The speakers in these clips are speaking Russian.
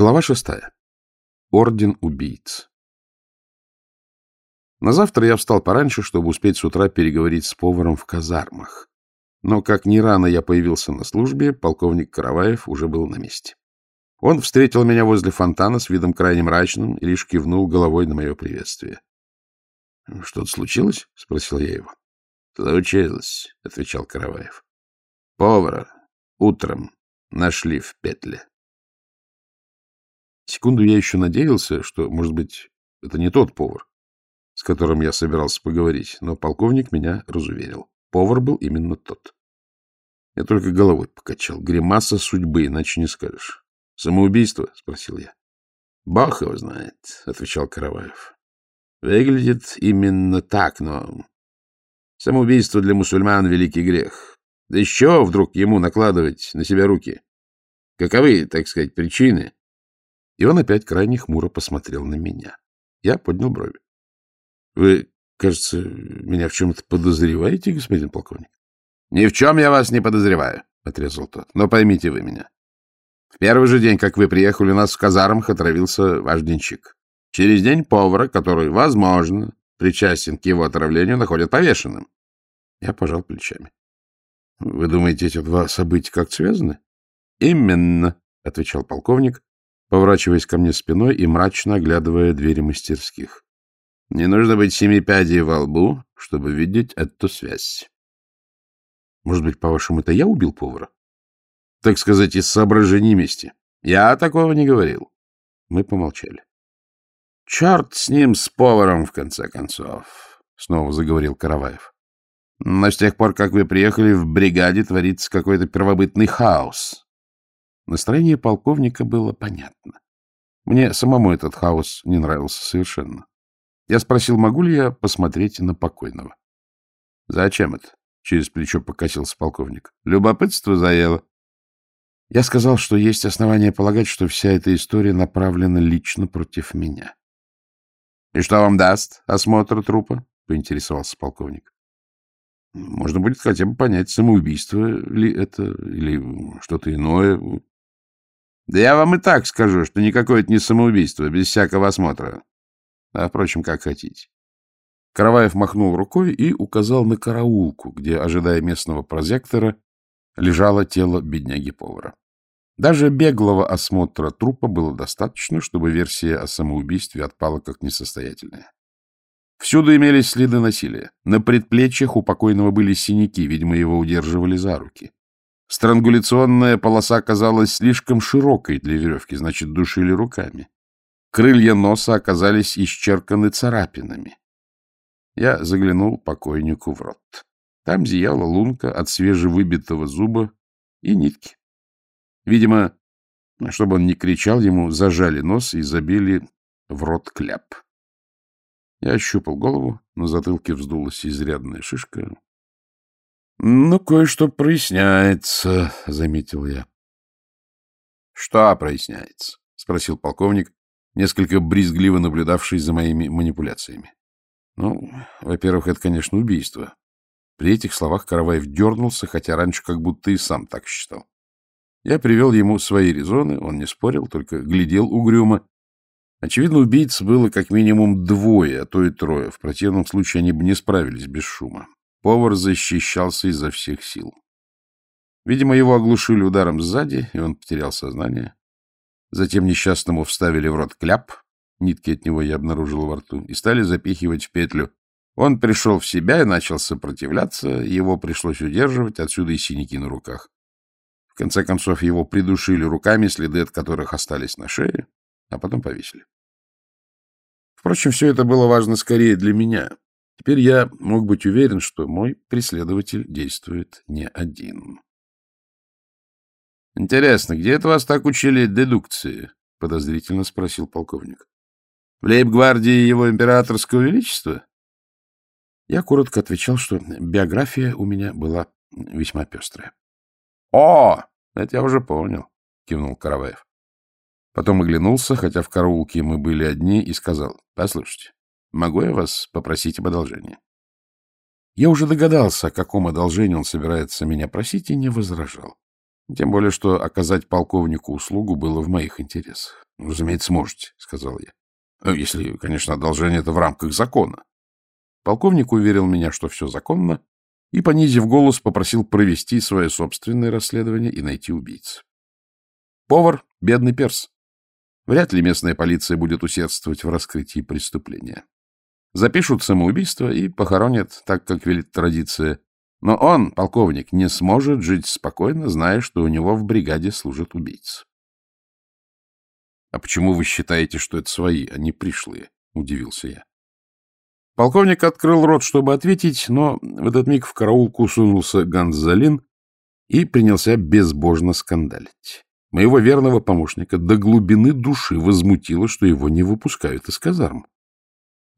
Глава шестая. Орден убийц. На завтра я встал пораньше, чтобы успеть с утра переговорить с поваром в казармах. Но как ни рано я появился на службе, полковник Караваев уже был на месте. Он встретил меня возле фонтана с видом крайне мрачным и лишь кивнул головой на мое приветствие. — Что-то случилось? — спросил я его. — Случилось, — отвечал Караваев. — Повара утром нашли в петле. Секунду я еще надеялся, что, может быть, это не тот повар, с которым я собирался поговорить, но полковник меня разуверил. Повар был именно тот. Я только головой покачал. Гримаса судьбы, иначе не скажешь. — Самоубийство? — спросил я. — Бах его знает, — отвечал Караваев. — Выглядит именно так, но... Самоубийство для мусульман — великий грех. Да еще вдруг ему накладывать на себя руки? Каковы, так сказать, причины? И он опять крайне хмуро посмотрел на меня. Я поднял брови. — Вы, кажется, меня в чем-то подозреваете, господин полковник? — Ни в чем я вас не подозреваю, — отрезал тот. — Но поймите вы меня. В первый же день, как вы приехали, у нас в казармах отравился ваш денщик. Через день повара, который, возможно, причастен к его отравлению, находят повешенным. Я пожал плечами. — Вы думаете, эти два события как связаны? — Именно, — отвечал полковник, поворачиваясь ко мне спиной и мрачно оглядывая двери мастерских. Не нужно быть семи пядей во лбу, чтобы видеть эту связь. Может быть, по-вашему, это я убил повара? Так сказать, из соображений мести. Я такого не говорил. Мы помолчали. Черт с ним, с поваром, в конце концов, — снова заговорил Караваев. Но с тех пор, как вы приехали, в бригаде творится какой-то первобытный хаос. Настроение полковника было понятно. Мне самому этот хаос не нравился совершенно. Я спросил, могу ли я посмотреть на покойного. — Зачем это? — через плечо покосился полковник. — Любопытство заело. Я сказал, что есть основания полагать, что вся эта история направлена лично против меня. — И что вам даст осмотр трупа? — поинтересовался полковник. — Можно будет хотя бы понять, самоубийство ли это или что-то иное. Да я вам и так скажу, что никакое это не самоубийство, без всякого осмотра. А, впрочем, как хотите. Караваев махнул рукой и указал на караулку, где, ожидая местного прозектора, лежало тело бедняги-повара. Даже беглого осмотра трупа было достаточно, чтобы версия о самоубийстве отпала как несостоятельная. Всюду имелись следы насилия. На предплечьях у покойного были синяки, видимо, его удерживали за руки. Странгуляционная полоса казалась слишком широкой для веревки, значит, душили руками. Крылья носа оказались исчерканы царапинами. Я заглянул покойнику в рот. Там зияла лунка от свежевыбитого зуба и нитки. Видимо, чтобы он не кричал, ему зажали нос и забили в рот кляп. Я ощупал голову, на затылке вздулась изрядная шишка. — Ну, кое-что проясняется, — заметил я. — Что проясняется? — спросил полковник, несколько брезгливо наблюдавший за моими манипуляциями. Ну, во-первых, это, конечно, убийство. При этих словах Караваев дернулся, хотя раньше как будто и сам так считал. Я привел ему свои резоны, он не спорил, только глядел угрюмо. Очевидно, убийц было как минимум двое, а то и трое. В противном случае они бы не справились без шума. Повар защищался изо всех сил. Видимо, его оглушили ударом сзади, и он потерял сознание. Затем несчастному вставили в рот кляп, нитки от него я обнаружил во рту, и стали запихивать в петлю. Он пришел в себя и начал сопротивляться, его пришлось удерживать, отсюда и синяки на руках. В конце концов, его придушили руками, следы от которых остались на шее, а потом повесили. Впрочем, все это было важно скорее для меня. Теперь я мог быть уверен, что мой преследователь действует не один. — Интересно, где это вас так учили дедукции? — подозрительно спросил полковник. — В лейб-гвардии его императорского величества? Я коротко отвечал, что биография у меня была весьма пестрая. — О, это я уже понял, — кивнул Караваев. Потом оглянулся, хотя в караулке мы были одни, и сказал, — Послушайте, могу я вас попросить об одолжении? Я уже догадался, о каком одолжении он собирается меня просить, и не возражал. Тем более, что оказать полковнику услугу было в моих интересах. — Разумеется, сможете, — сказал я. Ну, — Если, конечно, одолжение это в рамках закона. Полковник уверил меня, что все законно, и, понизив голос, попросил провести свое собственное расследование и найти убийц. Повар — бедный перс. Вряд ли местная полиция будет усердствовать в раскрытии преступления. Запишут самоубийство и похоронят, так как велит традиция. Но он, полковник, не сможет жить спокойно, зная, что у него в бригаде служат убийцы. — А почему вы считаете, что это свои, а не пришлые? — удивился я. Полковник открыл рот, чтобы ответить, но в этот миг в караулку сунулся Гонзалин и принялся безбожно скандалить. Моего верного помощника до глубины души возмутило, что его не выпускают из казарм.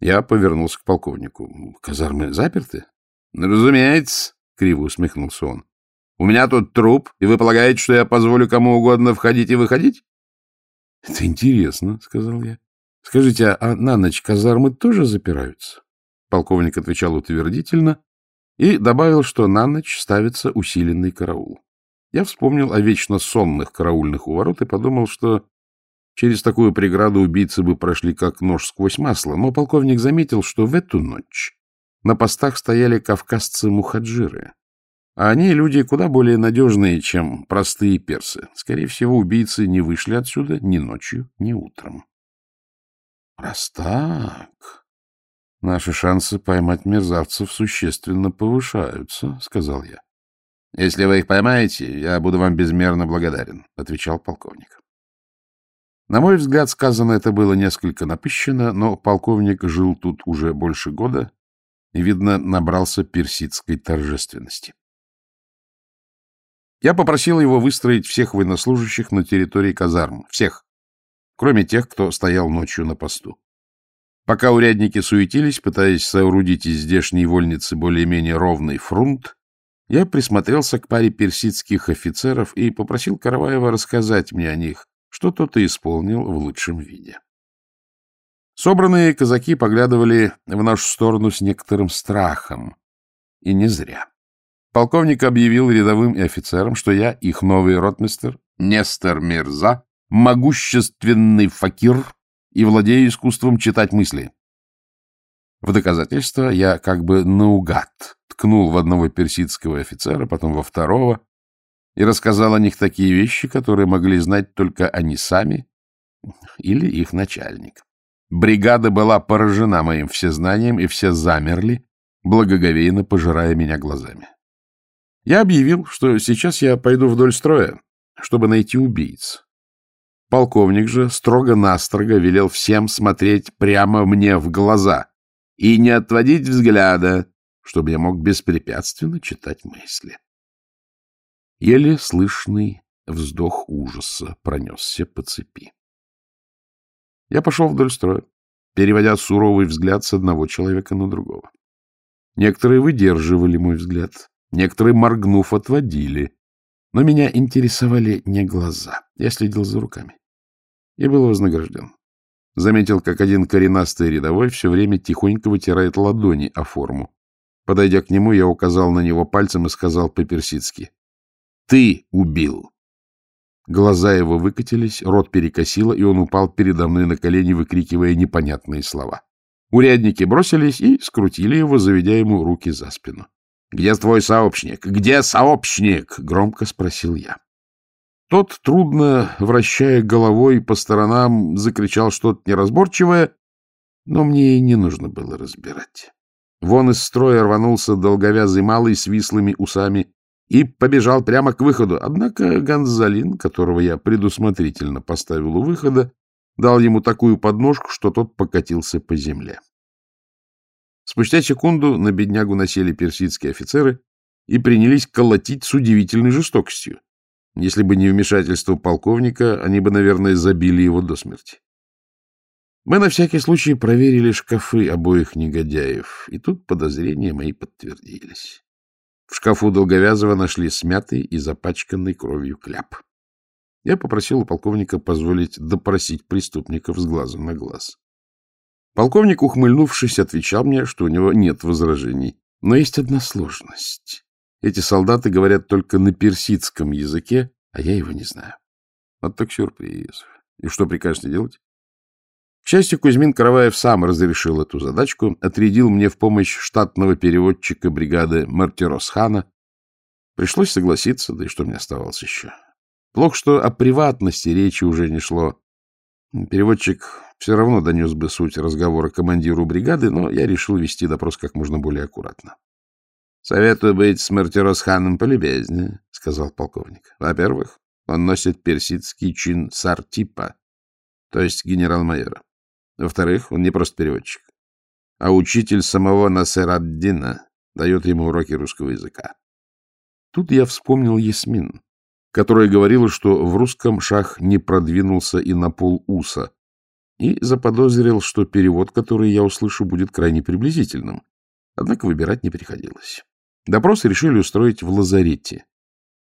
Я повернулся к полковнику. — Казармы заперты? — Разумеется, — криво усмехнулся он. — У меня тут труп, и вы полагаете, что я позволю кому угодно входить и выходить? — Это интересно, — сказал я. — Скажите, а на ночь казармы тоже запираются? Полковник отвечал утвердительно и добавил, что на ночь ставится усиленный караул. Я вспомнил о вечно сонных караульных у ворот и подумал, что через такую преграду убийцы бы прошли как нож сквозь масло, но полковник заметил, что в эту ночь на постах стояли кавказцы-мухаджиры, а они люди куда более надежные, чем простые персы. Скорее всего, убийцы не вышли отсюда ни ночью, ни утром. Раз так, наши шансы поймать мерзавцев существенно повышаются, — сказал я. — Если вы их поймаете, я буду вам безмерно благодарен, — отвечал полковник. На мой взгляд, сказано это было несколько напыщенно, но полковник жил тут уже больше года и, видно, набрался персидской торжественности. Я попросил его выстроить всех военнослужащих на территории казарм. Всех. Кроме тех, кто стоял ночью на посту. Пока урядники суетились, пытаясь соорудить из здешней вольницы более-менее ровный фрунт, я присмотрелся к паре персидских офицеров и попросил Караваева рассказать мне о них, что тот и исполнил в лучшем виде. Собранные казаки поглядывали в нашу сторону с некоторым страхом. И не зря. Полковник объявил рядовым и офицерам, что я, их новый ротмистер, Нестор Мирза, могущественный факир и владею искусством читать мысли. В доказательство я как бы наугад ткнул в одного персидского офицера, потом во второго, и рассказал о них такие вещи, которые могли знать только они сами или их начальник. Бригада была поражена моим всезнанием, и все замерли, благоговейно пожирая меня глазами. Я объявил, что сейчас я пойду вдоль строя, чтобы найти убийц. Полковник же строго-настрого велел всем смотреть прямо мне в глаза и не отводить взгляда, чтобы я мог беспрепятственно читать мысли. Еле слышный вздох ужаса пронесся по цепи. Я пошел вдоль строя, переводя суровый взгляд с одного человека на другого. Некоторые выдерживали мой взгляд, некоторые, моргнув, отводили. Но меня интересовали не глаза. Я следил за руками. И был вознагражден. Заметил, как один коренастый рядовой все время тихонько вытирает ладони о форму. Подойдя к нему, я указал на него пальцем и сказал по-персидски. — Ты убил! Глаза его выкатились, рот перекосило, и он упал передо мной на колени, выкрикивая непонятные слова. Урядники бросились и скрутили его, заведя ему руки за спину. — Где твой сообщник? Где сообщник? — громко спросил я. Тот, трудно вращая головой по сторонам, закричал что-то неразборчивое, но мне и не нужно было разбирать. Вон из строя рванулся долговязый малый с вислыми усами и побежал прямо к выходу. Однако Гонзалин, которого я предусмотрительно поставил у выхода, дал ему такую подножку, что тот покатился по земле. Спустя секунду на беднягу насели персидские офицеры и принялись колотить с удивительной жестокостью. Если бы не вмешательство полковника, они бы, наверное, забили его до смерти. Мы на всякий случай проверили шкафы обоих негодяев, и тут подозрения мои подтвердились. В шкафу Долговязова нашли смятый и запачканный кровью кляп. Я попросил у полковника позволить допросить преступников с глазу на глаз. Полковник, ухмыльнувшись, отвечал мне, что у него нет возражений. Но есть одна сложность. Эти солдаты говорят только на персидском языке, а я его не знаю. Вот так сюрприз. И что прикажете делать? К счастью, Кузьмин Караваев сам разрешил эту задачку, отрядил мне в помощь штатного переводчика бригады Мартиросхана. Пришлось согласиться, да и что мне оставалось еще. Плохо, что о приватности речи уже не шло. Переводчик все равно донес бы суть разговора командиру бригады, но я решил вести допрос как можно более аккуратно. — Советую быть с Мартиросханом полюбезнее, — сказал полковник. — Во-первых, он носит персидский чин сартипа, то есть генерал-майора. Во-вторых, он не просто переводчик, а учитель самого Насер-ад-Дина дает ему уроки русского языка. Тут я вспомнил Ясмин, которая говорила, что в русском шах не продвинулся и на пол уса, и заподозрил, что перевод, который я услышу, будет крайне приблизительным. Однако выбирать не приходилось. Допрос решили устроить в лазарете.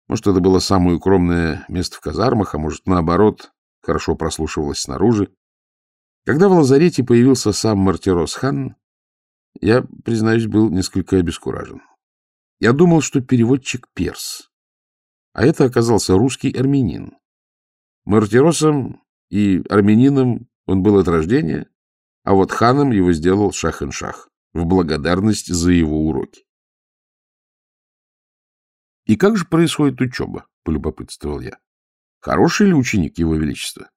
Может, это было самое укромное место в казармах, а может, наоборот, хорошо прослушивалось снаружи. Когда в лазарете появился сам Мартирос-хан, я, признаюсь, был несколько обескуражен. Я думал, что переводчик перс, а это оказался русский армянин. Мартиросом и армянином он был от рождения, а вот ханом его сделал шах-ин-шах в благодарность за его уроки. — И как же происходит учеба? — полюбопытствовал я. — Хороший ли ученик его величества?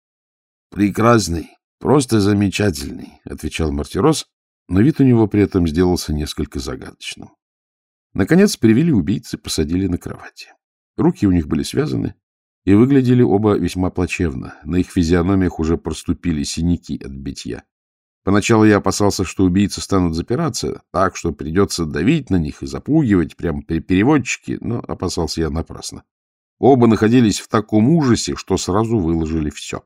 — Прекрасный, Просто замечательный, — отвечал Мартирос, но вид у него при этом сделался несколько загадочным. Наконец привели убийцы, посадили на кровати. Руки у них были связаны, и выглядели оба весьма плачевно. На их физиономиях уже проступили синяки от битья. Поначалу я опасался, что убийцы станут запираться, так что придется давить на них и запугивать прямо при переводчике, но опасался я напрасно. Оба находились в таком ужасе, что сразу выложили все.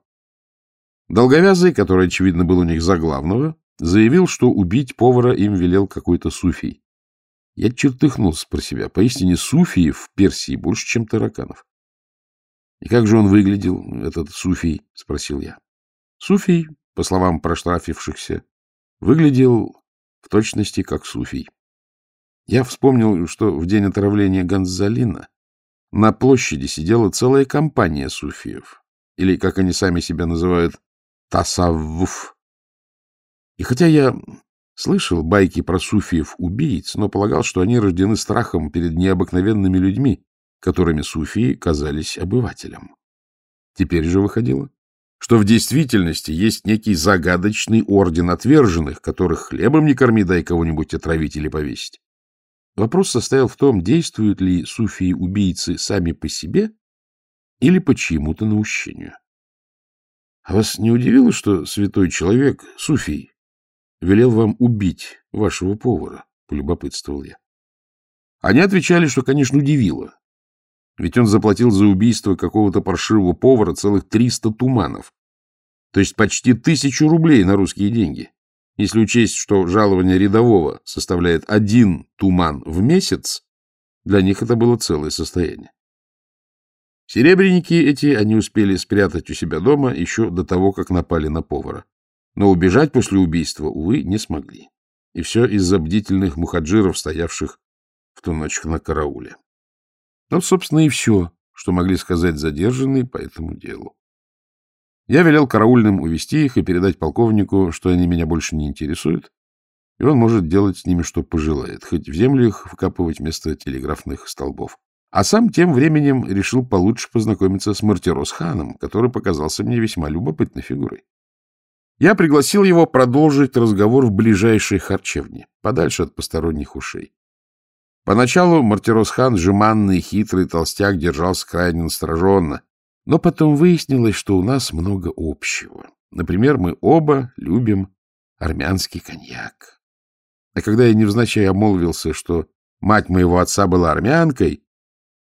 Долговязый, который, очевидно, был у них за главного, заявил, что убить повара им велел какой-то суфий. Я чертыхнулся про себя. Поистине суфиев в Персии больше, чем тараканов. — И как же он выглядел, этот суфий? — спросил я. Суфий, по словам проштрафившихся, выглядел в точности как суфий. Я вспомнил, что в день отравления Гонзалина на площади сидела целая компания суфиев, или, как они сами себя называют, Тасаввуф. И хотя я слышал байки про суфиев-убийц, но полагал, что они рождены страхом перед необыкновенными людьми, которыми суфии казались обывателям. Теперь же выходило, что в действительности есть некий загадочный орден отверженных, которых хлебом не корми, дай кого-нибудь отравить или повесить. Вопрос состоял в том, действуют ли суфии-убийцы сами по себе или по чьему-то наущению. А вас не удивило, что святой человек, Суфий, велел вам убить вашего повара? — полюбопытствовал я. Они отвечали, что, конечно, удивило. Ведь он заплатил за убийство какого-то паршивого повара целых триста туманов. То есть почти тысячу рублей на русские деньги. Если учесть, что жалование рядового составляет один туман в месяц, для них это было целое состояние. Серебряники эти они успели спрятать у себя дома еще до того, как напали на повара. Но убежать после убийства, увы, не смогли. И все из-за бдительных мухаджиров, стоявших в ту ночь на карауле. Ну, собственно, и все, что могли сказать задержанные по этому делу. Я велел караульным увести их и передать полковнику, что они меня больше не интересуют, и он может делать с ними, что пожелает, хоть в землю их вкапывать вместо телеграфных столбов. А сам тем временем решил получше познакомиться с Мартирос-ханом, который показался мне весьма любопытной фигурой. Я пригласил его продолжить разговор в ближайшей харчевне, подальше от посторонних ушей. Поначалу Мартирос-хан, жеманный, хитрый толстяк, держался крайне настороженно, но потом выяснилось, что у нас много общего. Например, мы оба любим армянский коньяк. А когда я невзначай обмолвился, что мать моего отца была армянкой,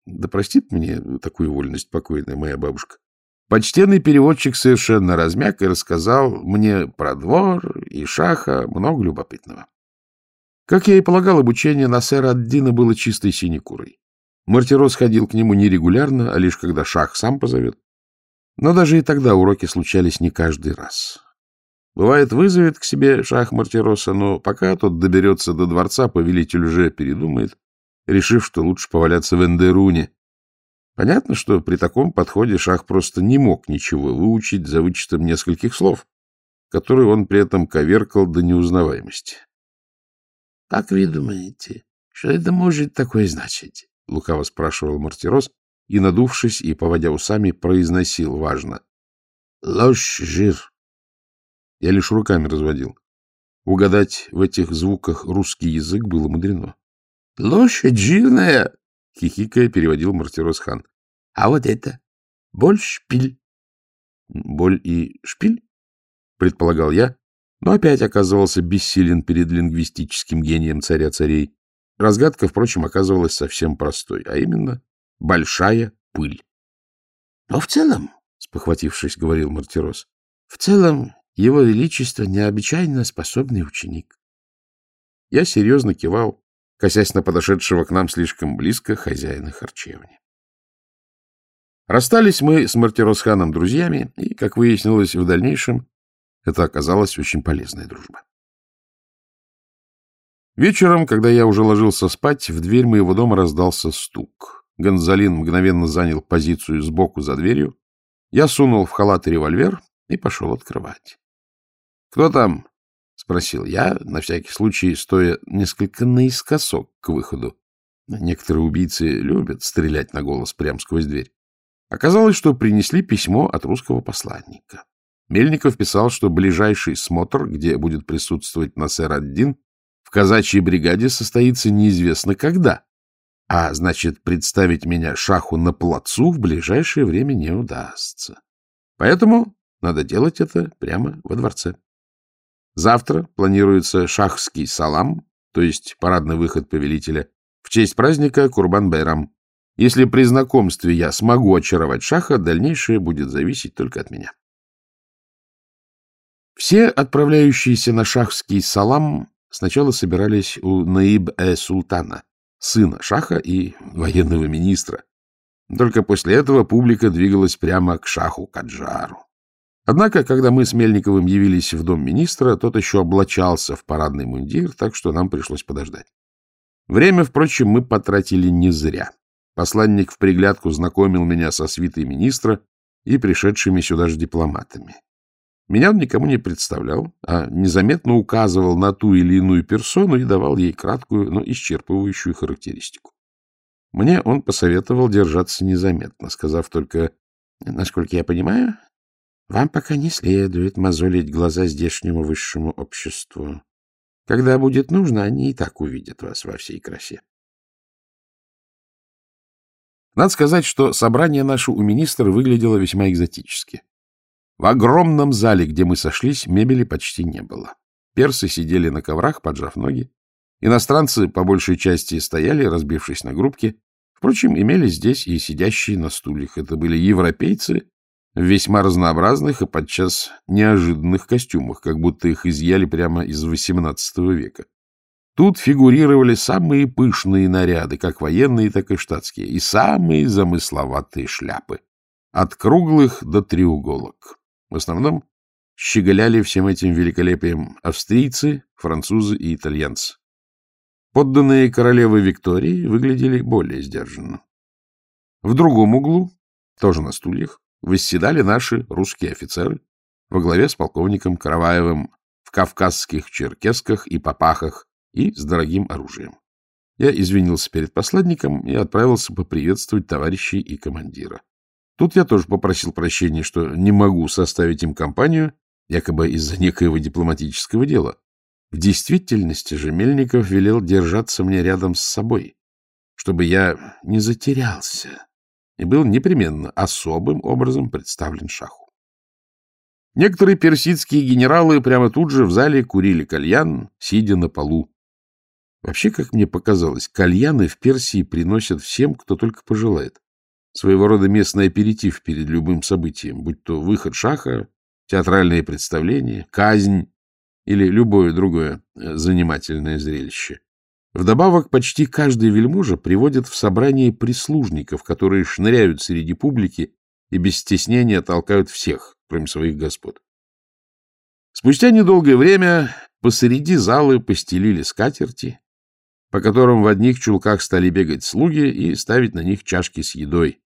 да простит мне такую вольность покойная моя бабушка. Почтенный переводчик совершенно размяк и рассказал мне про двор и шаха много любопытного. Как я и полагал, обучение на сэра Аддина было чистой синекурой. Мартирос ходил к нему нерегулярно, а лишь когда шах сам позовет. Но даже и тогда уроки случались не каждый раз. Бывает, вызовет к себе шах Мартироса, но пока тот доберется до дворца, повелитель уже передумает решив, что лучше поваляться в Эндеруне. Понятно, что при таком подходе Шах просто не мог ничего выучить за вычетом нескольких слов, которые он при этом коверкал до неузнаваемости. — Как вы думаете, что это может такое значить? — лукаво спрашивал Мартирос, и, надувшись и поводя усами, произносил важно. — Ложь, жир. Я лишь руками разводил. Угадать в этих звуках русский язык было мудрено. — Лошадь жирная! — хихикая переводил Мартирос хан. — А вот это? Боль шпиль. — Боль и шпиль? — предполагал я, но опять оказывался бессилен перед лингвистическим гением царя-царей. Разгадка, впрочем, оказывалась совсем простой, а именно большая пыль. — Но в целом, — спохватившись, говорил Мартирос, — в целом его величество необычайно способный ученик. Я серьезно кивал, косясь на подошедшего к нам слишком близко хозяина харчевни. Расстались мы с Мартиросханом друзьями, и, как выяснилось в дальнейшем, это оказалась очень полезная дружба. Вечером, когда я уже ложился спать, в дверь моего дома раздался стук. Гонзалин мгновенно занял позицию сбоку за дверью. Я сунул в халат револьвер и пошел открывать. — Кто там? — спросил я, на всякий случай стоя несколько наискосок к выходу. Некоторые убийцы любят стрелять на голос прямо сквозь дверь. Оказалось, что принесли письмо от русского посланника. Мельников писал, что ближайший смотр, где будет присутствовать Насер ад-Дин, в казачьей бригаде состоится неизвестно когда, а значит, представить меня шаху на плацу в ближайшее время не удастся. Поэтому надо делать это прямо во дворце. Завтра планируется шахский салам, то есть парадный выход повелителя, в честь праздника Курбан-Байрам. Если при знакомстве я смогу очаровать шаха, дальнейшее будет зависеть только от меня. Все отправляющиеся на шахский салам сначала собирались у Наиб-э-Султана, сына шаха и военного министра. Только после этого публика двигалась прямо к шаху Каджару. Однако, когда мы с Мельниковым явились в дом министра, тот еще облачался в парадный мундир, так что нам пришлось подождать. Время, впрочем, мы потратили не зря. Посланник в приглядку знакомил меня со свитой министра и пришедшими сюда же дипломатами. Меня он никому не представлял, а незаметно указывал на ту или иную персону и давал ей краткую, но исчерпывающую характеристику. Мне он посоветовал держаться незаметно, сказав только, насколько я понимаю, вам пока не следует мозолить глаза здешнему высшему обществу. Когда будет нужно, они и так увидят вас во всей красе. Надо сказать, что собрание наше у министра выглядело весьма экзотически. В огромном зале, где мы сошлись, мебели почти не было. Персы сидели на коврах, поджав ноги. Иностранцы, по большей части, стояли, разбившись на группки. Впрочем, имели здесь и сидящие на стульях. Это были европейцы в весьма разнообразных и подчас неожиданных костюмах, как будто их изъяли прямо из XVIII века. Тут фигурировали самые пышные наряды, как военные, так и штатские, и самые замысловатые шляпы, от круглых до треуголок. В основном щеголяли всем этим великолепием австрийцы, французы и итальянцы. Подданные королевы Виктории выглядели более сдержанно. В другом углу, тоже на стульях, восседали наши русские офицеры во главе с полковником Караваевым в кавказских черкесках и попахах и с дорогим оружием. Я извинился перед посладником и отправился поприветствовать товарищей и командира. Тут я тоже попросил прощения, что не могу составить им компанию, якобы из-за некоего дипломатического дела. В действительности же Мельников велел держаться мне рядом с собой, чтобы я не затерялся и был непременно особым образом представлен шаху. Некоторые персидские генералы прямо тут же в зале курили кальян, сидя на полу. Вообще, как мне показалось, кальяны в Персии приносят всем, кто только пожелает своего рода местный аперитив перед любым событием, будь то выход шаха, театральное представление, казнь или любое другое э, занимательное зрелище. Вдобавок, почти каждый вельможа приводит в собрание прислужников, которые шныряют среди публики и без стеснения толкают всех, кроме своих господ. Спустя недолгое время посреди залы постелили скатерти, по которым в одних чулках стали бегать слуги и ставить на них чашки с едой.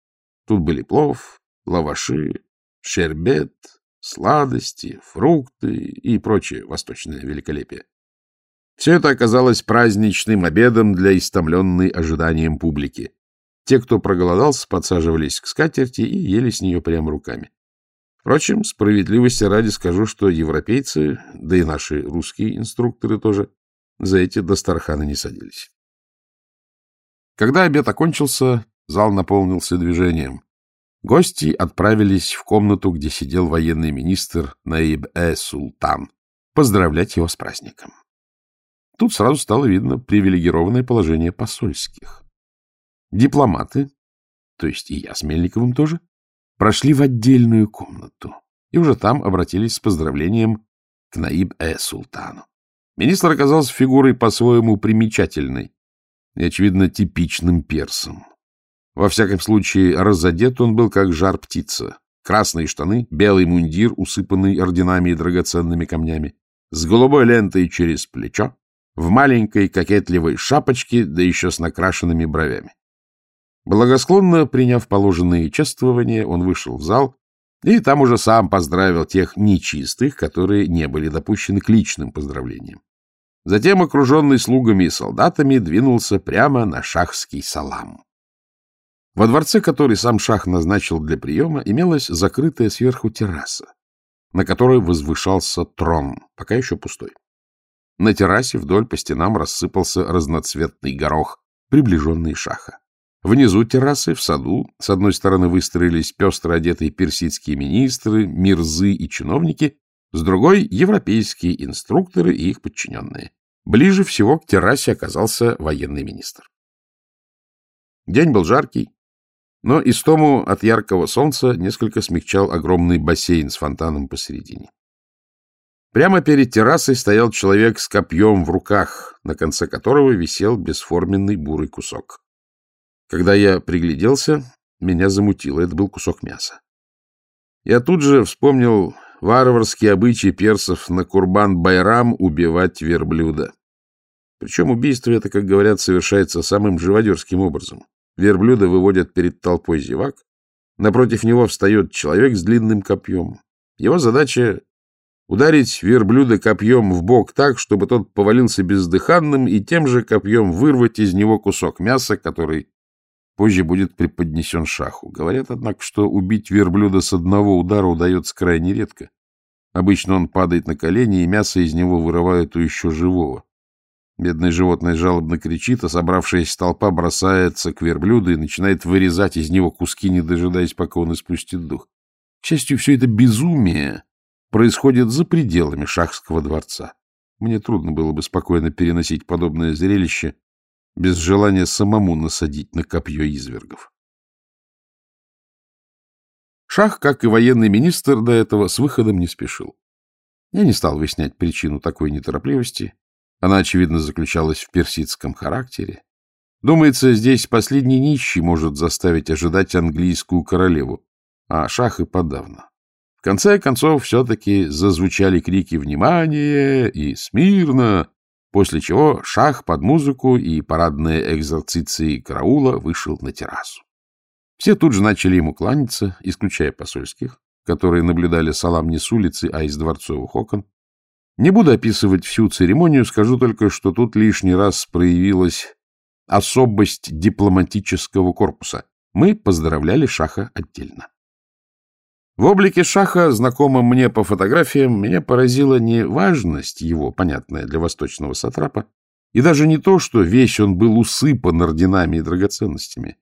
Тут были плов, лаваши, шербет, сладости, фрукты и прочее восточное великолепие. Все это оказалось праздничным обедом для истомленной ожиданием публики. Те, кто проголодался, подсаживались к скатерти и ели с нее прямо руками. Впрочем, справедливости ради скажу, что европейцы, да и наши русские инструкторы тоже, за эти Дастарханы не садились. Когда обед окончился, зал наполнился движением. Гости отправились в комнату, где сидел военный министр Наиб-э-Султан, поздравлять его с праздником. Тут сразу стало видно привилегированное положение посольских. Дипломаты, то есть и я с Мельниковым тоже, прошли в отдельную комнату и уже там обратились с поздравлением к Наиб-э-Султану. Министр оказался фигурой по-своему примечательной и, очевидно, типичным персом. Во всяком случае, разодет он был как жар птица. Красные штаны, белый мундир, усыпанный орденами и драгоценными камнями, с голубой лентой через плечо, в маленькой кокетливой шапочке, да еще с накрашенными бровями. Благосклонно приняв положенные чествования, он вышел в зал и там уже сам поздравил тех нечистых, которые не были допущены к личным поздравлениям. Затем, окруженный слугами и солдатами, двинулся прямо на шахский салам. Во дворце, который сам шах назначил для приема, имелась закрытая сверху терраса, на которой возвышался трон, пока еще пустой. На террасе вдоль по стенам рассыпался разноцветный горох, приближенный шаха. Внизу террасы, в саду, с одной стороны выстроились пестро одетые персидские министры, мирзы и чиновники, с другой — европейские инструкторы и их подчиненные. Ближе всего к террасе оказался военный министр. День был жаркий, но истому от яркого солнца несколько смягчал огромный бассейн с фонтаном посередине. Прямо перед террасой стоял человек с копьем в руках, на конце которого висел бесформенный бурый кусок. Когда я пригляделся, меня замутило. Это был кусок мяса. Я тут же вспомнил варварский обычай персов на Курбан-Байрам убивать верблюда. Причем убийство это, как говорят, совершается самым живодерским образом. Верблюда выводят перед толпой зевак. Напротив него встает человек с длинным копьем. Его задача — ударить верблюда копьем в бок так, чтобы тот повалился бездыханным, и тем же копьем вырвать из него кусок мяса, который позже будет преподнесен шаху. Говорят, однако, что убить верблюда с одного удара удается крайне редко. Обычно он падает на колени, и мясо из него вырывают у еще живого. Бедное животное жалобно кричит, а собравшаяся толпа бросается к верблюду и начинает вырезать из него куски, не дожидаясь, пока он испустит дух. К счастью, все это безумие происходит за пределами шахского дворца. Мне трудно было бы спокойно переносить подобное зрелище, без желания самому насадить на копье извергов. Шах, как и военный министр до этого, с выходом не спешил. Я не стал выяснять причину такой неторопливости. Она, очевидно, заключалась в персидском характере. Думается, здесь последний нищий может заставить ожидать английскую королеву, а шах и подавно. Конце концов, все-таки зазвучали крики «Внимание!» и «Смирно!», после чего шах под музыку и парадные экзорциции караула вышел на террасу. Все тут же начали ему кланяться, исключая посольских, которые наблюдали салам не с улицы, а из дворцовых окон. Не буду описывать всю церемонию, скажу только, что тут лишний раз проявилась особость дипломатического корпуса. Мы поздравляли Шаха отдельно. В облике Шаха, знакомом мне по фотографиям, меня поразила не важность его, понятная для восточного сатрапа, и даже не то, что весь он был усыпан орденами и драгоценностями.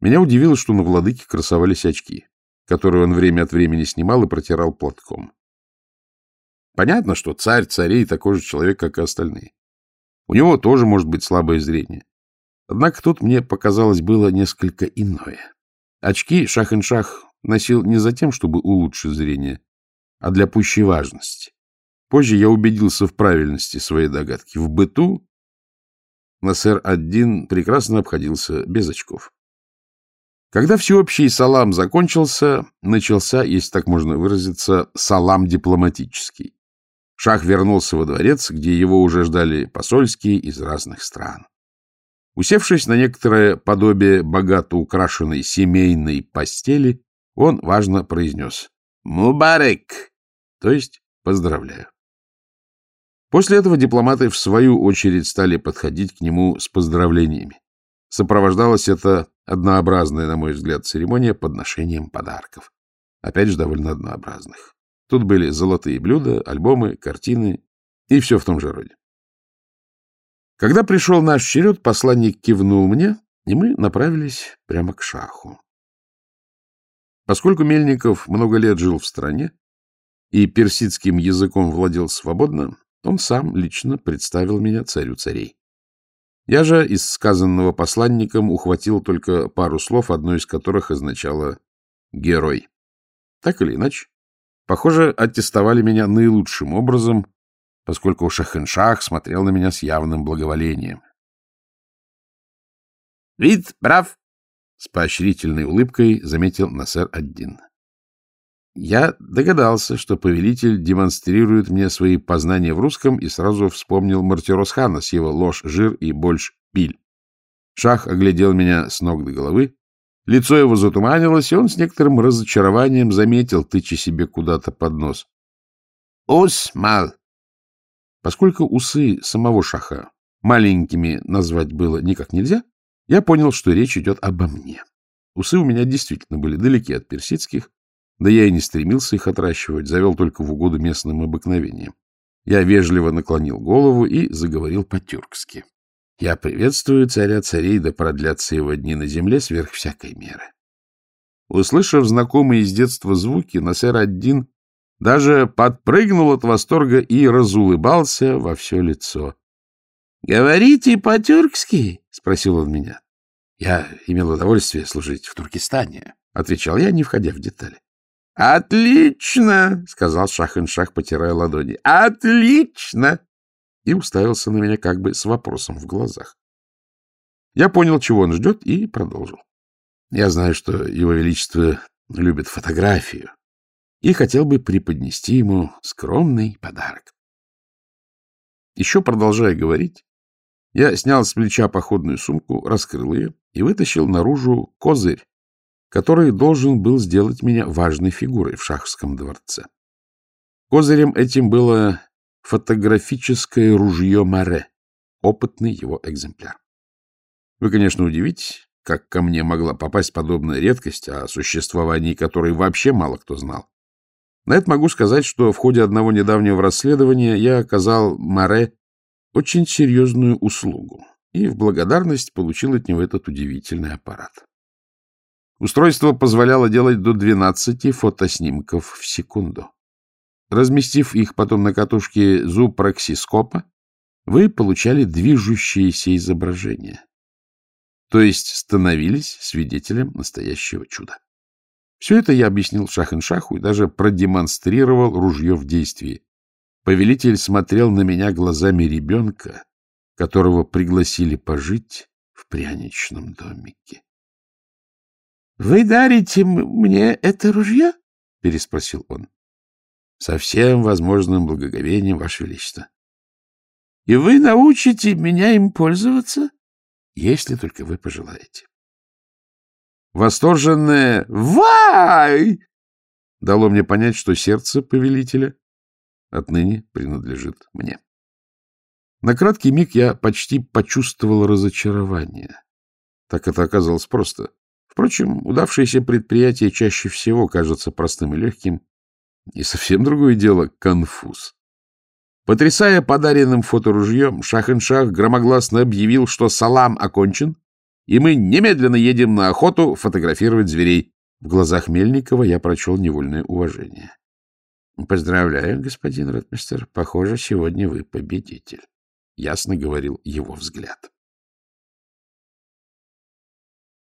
Меня удивило, что на владыке красовались очки, которые он время от времени снимал и протирал платком. Понятно, что царь царей такой же человек, как и остальные. У него тоже может быть слабое зрение. Однако тут мне показалось было несколько иное. Очки шах-ин-шах носил не за тем, чтобы улучшить зрение, а для пущей важности. Позже я убедился в правильности своей догадки. В быту Насер-1 прекрасно обходился без очков. Когда всеобщий салам закончился, начался, если так можно выразиться, салам дипломатический. Шах вернулся во дворец, где его уже ждали посольские из разных стран. Усевшись на некоторое подобие богато украшенной семейной постели, он важно произнес «Мубарек», то есть «поздравляю». После этого дипломаты в свою очередь стали подходить к нему с поздравлениями. Сопровождалось это однообразная, на мой взгляд, церемония подношением подарков. Опять же, довольно однообразных. Тут были золотые блюда, альбомы, картины и все в том же роде. Когда пришел наш черед, посланник кивнул мне, и мы направились прямо к шаху. Поскольку Мельников много лет жил в стране и персидским языком владел свободно, он сам лично представил меня царю царей. Я же из сказанного посланником ухватил только пару слов, одно из которых означало «герой». Так или иначе, похоже, аттестовали меня наилучшим образом, поскольку Шахеншах смотрел на меня с явным благоволением. — Вид прав, — с поощрительной улыбкой заметил Насер один. Я догадался, что повелитель демонстрирует мне свои познания в русском и сразу вспомнил Мартиросхана с его ложь, жир и больше пиль. Шах оглядел меня с ног до головы. Лицо его затуманилось, и он с некоторым разочарованием заметил, тыча себе куда-то под нос. — Усмал! Поскольку усы самого шаха маленькими назвать было никак нельзя, я понял, что речь идет обо мне. Усы у меня действительно были далеки от персидских, да я и не стремился их отращивать, завел только в угоду местным обыкновениям. Я вежливо наклонил голову и заговорил по-тюркски. Я приветствую царя царей, да продлятся его дни на земле сверх всякой меры. Услышав знакомые с детства звуки, Насер один даже подпрыгнул от восторга и разулыбался во все лицо. — Говорите по-тюркски? — спросил он меня. — Я имел удовольствие служить в Туркестане, — отвечал я, не входя в детали. — Отлично! — сказал Шах-ин-Шах, потирая ладони. — Отлично! И уставился на меня как бы с вопросом в глазах. Я понял, чего он ждет, и продолжил. Я знаю, что его величество любит фотографию и хотел бы преподнести ему скромный подарок. Еще продолжая говорить, я снял с плеча походную сумку, раскрыл ее и вытащил наружу козырь который должен был сделать меня важной фигурой в шахском дворце. Козырем этим было фотографическое ружье Маре, опытный его экземпляр. Вы, конечно, удивитесь, как ко мне могла попасть подобная редкость, о существовании которой вообще мало кто знал. На это могу сказать, что в ходе одного недавнего расследования я оказал Маре очень серьезную услугу и в благодарность получил от него этот удивительный аппарат. Устройство позволяло делать до 12 фотоснимков в секунду. Разместив их потом на катушке зупроксископа, вы получали движущееся изображение, то есть становились свидетелем настоящего чуда. Все это я объяснил Шах-ин-Шаху и даже продемонстрировал ружье в действии. Повелитель смотрел на меня глазами ребенка, которого пригласили пожить в пряничном домике. — Вы дарите мне это ружье? — переспросил он. — Со всем возможным благоговением, Ваше Величество. — И вы научите меня им пользоваться? — Если только вы пожелаете. Восторженное «Вай!» дало мне понять, что сердце повелителя отныне принадлежит мне. На краткий миг я почти почувствовал разочарование. Так это оказалось просто. Впрочем, удавшееся предприятие чаще всего кажется простым и легким, и совсем другое дело — конфуз. Потрясая подаренным фоторужьем, Шах-ин-Шах громогласно объявил, что салам окончен, и мы немедленно едем на охоту фотографировать зверей. В глазах Мельникова я прочел невольное уважение. — Поздравляю, господин ротмистер. Похоже, сегодня вы победитель. Ясно говорил его взгляд.